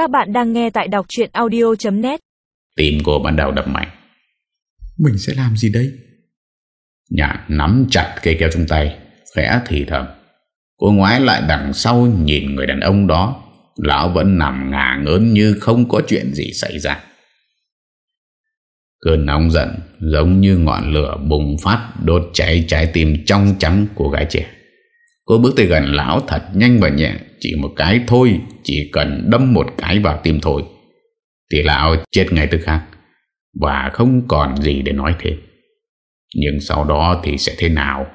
Các bạn đang nghe tại đọc chuyện audio.net Tim cô bắt đầu đập mạnh. Mình sẽ làm gì đây? Nhạn nắm chặt cây kéo trong tay Khẽ thì thầm. Cô ngoái lại đằng sau nhìn người đàn ông đó. Lão vẫn nằm ngả ngớn như không có chuyện gì xảy ra. Cơn nóng giận giống như ngọn lửa bùng phát đốt cháy trái tim trong trắng của gái trẻ. Cô bước tới gần lão thật nhanh và nhẹ, chỉ một cái thôi, chỉ cần đâm một cái vào tim thôi. Thì lão chết ngay tức khắc và không còn gì để nói thêm. Nhưng sau đó thì sẽ thế nào?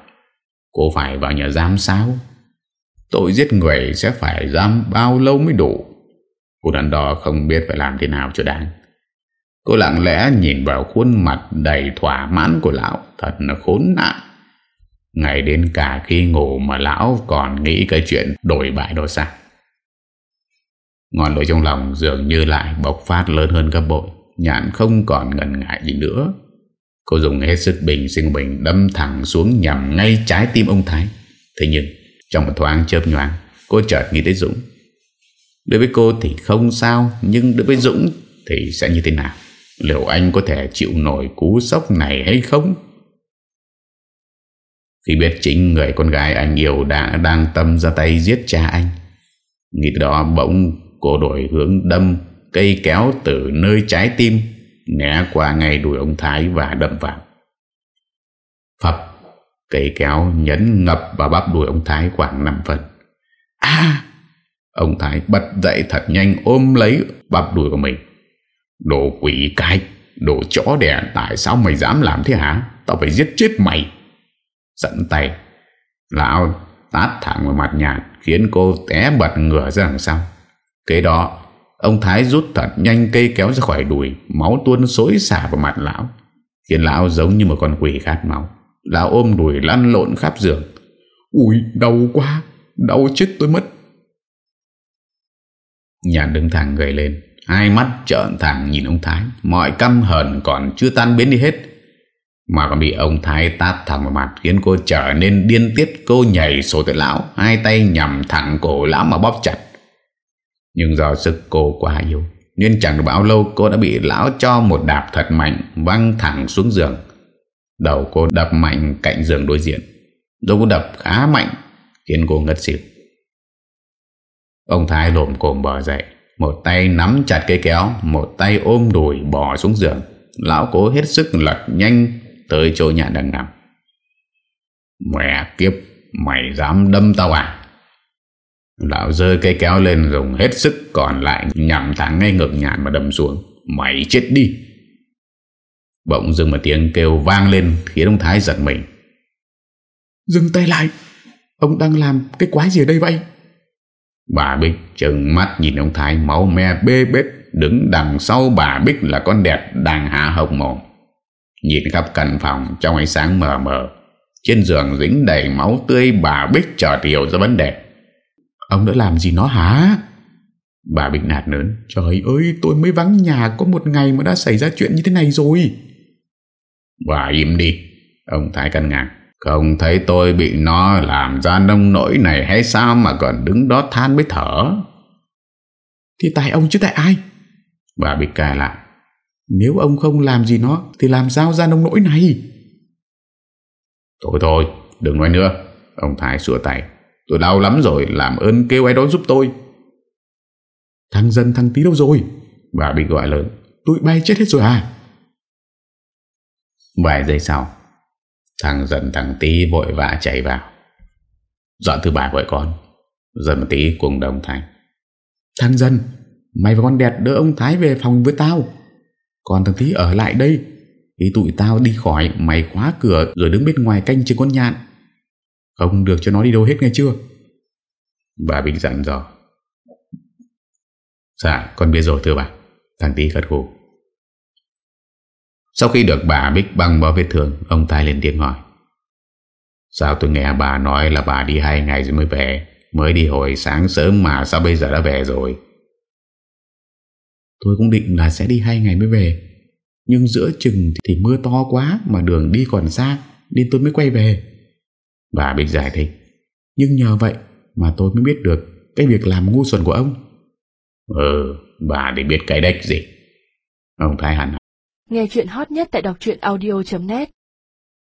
Cô phải vào nhà giam sao? Tội giết người sẽ phải giam bao lâu mới đủ? Cô đàn đo không biết phải làm thế nào cho đáng. Cô lặng lẽ nhìn vào khuôn mặt đầy thỏa mãn của lão Thật là khốn nạn Ngày đến cả khi ngủ mà lão còn nghĩ cái chuyện đổi bại đó sao Ngọn lửa trong lòng dường như lại bộc phát lớn hơn gấp bội, Nhạn không còn ngần ngại gì nữa. Cô dùng hết sức bình sinh bình đâm thẳng xuống nhằm ngay trái tim ông Thái. Thế nhưng, trong một thoáng chớp nhoáng, Cô chợt nghĩ tới Dũng. Đối với cô thì không sao, Nhưng đối với Dũng thì sẽ như thế nào? Liệu anh có thể chịu nổi cú sốc này hay không? Khi biết chính người con gái anh yêu đã đang tâm ra tay giết cha anh, Nghĩ đó bỗng cô đổi hướng đâm cây kéo từ nơi trái tim, Né qua ngay đuổi ông Thái và đâm vào. Phập, Cây kéo nhấn ngập vào bắp đuổi ông Thái khoảng 5 phần. À! Ông Thái bật dậy thật nhanh, ôm lấy bắp đuổi của mình. Đồ quỷ cái, Đồ chó đẻ, Tại sao mày dám làm thế hả? Tao phải giết chết mày! Dẫn tay. Lão tát thẳng vào mặt nhàn Khiến cô té bật ngửa ra đằng sau. Kế đó, Ông Thái rút thật nhanh cây kéo ra khỏi đùi, Máu tuôn xối xả vào mặt lão, Khiến lão giống như một con quỷ khát máu. Lão ôm đùi lăn lộn khắp giường. Ui, đau quá, Đau chết tôi mất. Nhàn đứng thẳng gầy lên, Hai mắt trợn thẳng nhìn ông Thái. Mọi căm hờn còn chưa tan biến đi hết. Mà còn bị ông Thái tát thẳng vào mặt, Khiến cô trở nên điên tiết, Cô nhảy sổ tới lão, Hai tay nhằm thẳng cổ lão mà bóp chặt. Nhưng do sức cô quá yếu, Nên chẳng được bao lâu cô đã bị lão cho một đạp thật mạnh, Văng thẳng xuống giường. Đầu cô đập mạnh cạnh giường đối diện Rồi cô đập khá mạnh, Khiến cô ngất xỉu. Ông Thái lồm cồm bò dậy, một tay nắm chặt cây kéo, Một tay ôm đùi bỏ xuống giường. Lão cố hết sức lật nhanh Tới chỗ nhà đang nằm Mẹ kiếp Mày dám đâm tao à? Lão rơi cây kéo lên Dùng hết sức còn lại Nhằm thẳng ngay ngực nhạn mà đâm xuống. Mày chết đi. Bỗng dưng một tiếng kêu vang lên Khiến ông Thái giật mình. Dừng tay lại. Ông đang làm cái quái gì ở đây vậy? Bà Bích trừng mắt nhìn ông Thái máu me bê bết Đứng đằng sau bà Bích là con đẹp đang hạ hộc mồm Nhìn khắp căn phòng, trong ánh sáng mờ mờ, Trên giường dính đầy máu tươi bà Bích chợt hiểu ra vấn đề Ông đã làm gì nó hả? Bà Bích nạt lớn Trời ơi, tôi mới vắng nhà, có một ngày mà đã xảy ra chuyện như thế này rồi Bà im đi Ông Thái căn ngạc không thấy tôi bị nó làm ra nông nỗi này hay sao mà còn đứng đó than với thở. Thì tại ông chứ tại ai? Bà bích cài lại. Nếu ông không làm gì nó thì làm sao ra nông nỗi này? Thôi thôi, đừng nói nữa. Ông Thái sửa tay. Tôi đau lắm rồi, làm ơn kêu ai đó giúp tôi. Thằng dân thằng tí đâu rồi? Bà bị gọi lớn. Tụi bay chết hết rồi à? Vài giây sau Thằng dần thằng tí vội vã chạy vào Dọn thứ bà vội con Dần một tí cùng đồng thành Thằng dần Mày và con đẹp đỡ ông Thái về phòng với tao còn thằng tí ở lại đây. Khi tụi tao đi khỏi, Mày khóa cửa, rồi đứng bên ngoài canh chừng con nhạn. Không được cho nó đi đâu hết nghe chưa? Bà Bình dặn dò. Dạ con biết rồi thưa bà. Thằng tí gật gù. Sau khi được bà Bích băng bó vết thương, Ông Thái lên tiếng hỏi. Sao tôi nghe bà nói là bà đi hai ngày rồi mới về? Mới đi hồi sáng sớm mà Sao bây giờ đã về rồi? Tôi cũng định là sẽ đi hai ngày mới về. Nhưng giữa chừng thì mưa to quá Mà đường đi còn xa, Nên tôi mới quay về. Bà Bích giải thích, Nhưng nhờ vậy mà tôi mới biết được Cái việc làm ngu xuẩn của ông. Ừ Bà thì biết cái đếch gì? Ông Thái Hẳn Nghe chuyện hot nhất tại đọc audio.net